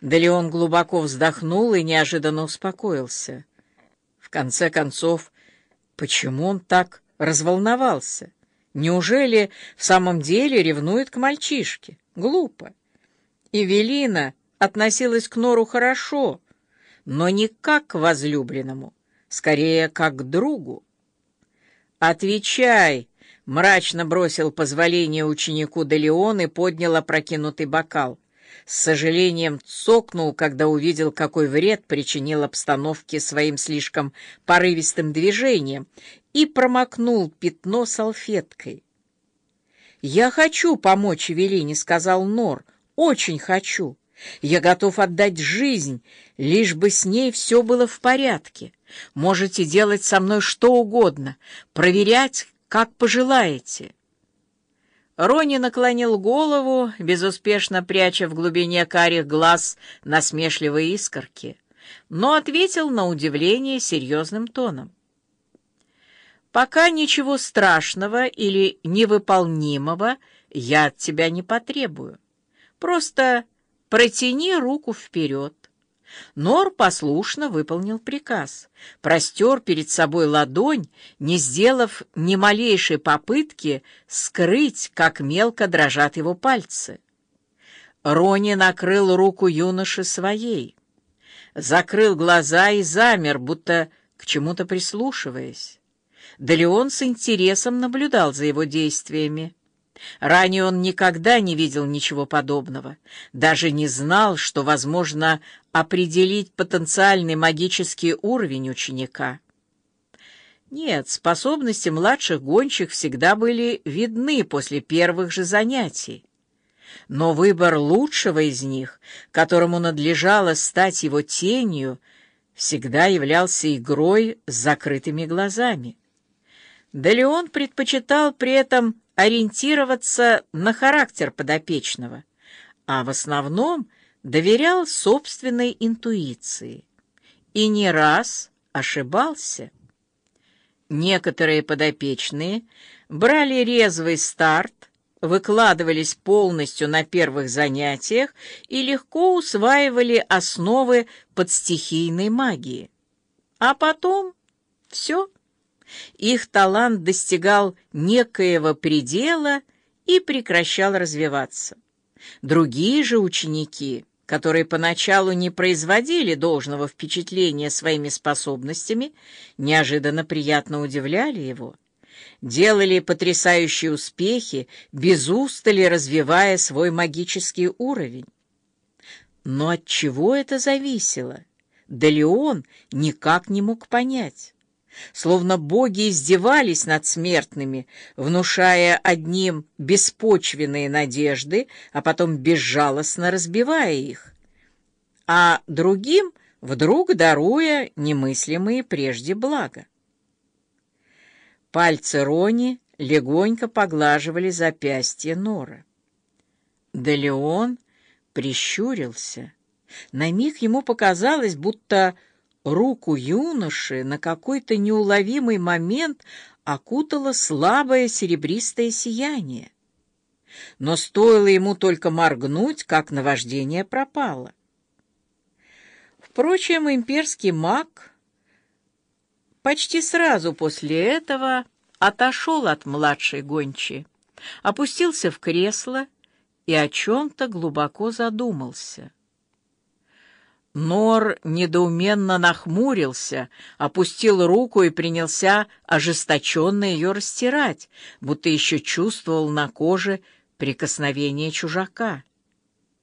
Да Леон глубоко вздохнул и неожиданно успокоился. В конце концов, почему он так разволновался? Неужели в самом деле ревнует к мальчишке? Глупо. Эвелина относилась к Нору хорошо, но не как к возлюбленному, скорее как к другу. «Отвечай!» — мрачно бросил позволение ученику Делеон и поднял опрокинутый бокал. С сожалением цокнул, когда увидел, какой вред причинил обстановке своим слишком порывистым движением, и промокнул пятно салфеткой. «Я хочу помочь Эвелине», — сказал Нор, — «очень хочу. Я готов отдать жизнь, лишь бы с ней все было в порядке. Можете делать со мной что угодно, проверять, как пожелаете». Рони наклонил голову, безуспешно пряча в глубине карих глаз насмешливые искорки, но ответил на удивление серьезным тоном. «Пока ничего страшного или невыполнимого я от тебя не потребую. Просто протяни руку вперед. Нор послушно выполнил приказ, простер перед собой ладонь, не сделав ни малейшей попытки скрыть, как мелко дрожат его пальцы. Рони накрыл руку юноши своей, закрыл глаза и замер, будто к чему-то прислушиваясь. Да Леон с интересом наблюдал за его действиями. Ранее он никогда не видел ничего подобного, даже не знал, что возможно определить потенциальный магический уровень ученика. Нет, способности младших гонщик всегда были видны после первых же занятий. Но выбор лучшего из них, которому надлежало стать его тенью, всегда являлся игрой с закрытыми глазами. Да Леон предпочитал при этом ориентироваться на характер подопечного, а в основном доверял собственной интуиции. И не раз ошибался. Некоторые подопечные брали резвый старт, выкладывались полностью на первых занятиях и легко усваивали основы подстихийной магии. А потом все. Их талант достигал некоего предела и прекращал развиваться. Другие же ученики, которые поначалу не производили должного впечатления своими способностями, неожиданно приятно удивляли его, делали потрясающие успехи, без устали развивая свой магический уровень. Но от чего это зависело? Да Леон никак не мог понять словно боги издевались над смертными, внушая одним беспочвенные надежды, а потом безжалостно разбивая их, а другим вдруг даруя немыслимые прежде блага. Пальцы Рони легонько поглаживали запястье Нора. Да Леон прищурился. На миг ему показалось, будто Руку юноши на какой-то неуловимый момент окутало слабое серебристое сияние. Но стоило ему только моргнуть, как наваждение пропало. Впрочем, имперский маг почти сразу после этого отошел от младшей гончи, опустился в кресло и о чем-то глубоко задумался. Нор недоуменно нахмурился, опустил руку и принялся ожесточенно ее растирать, будто еще чувствовал на коже прикосновение чужака.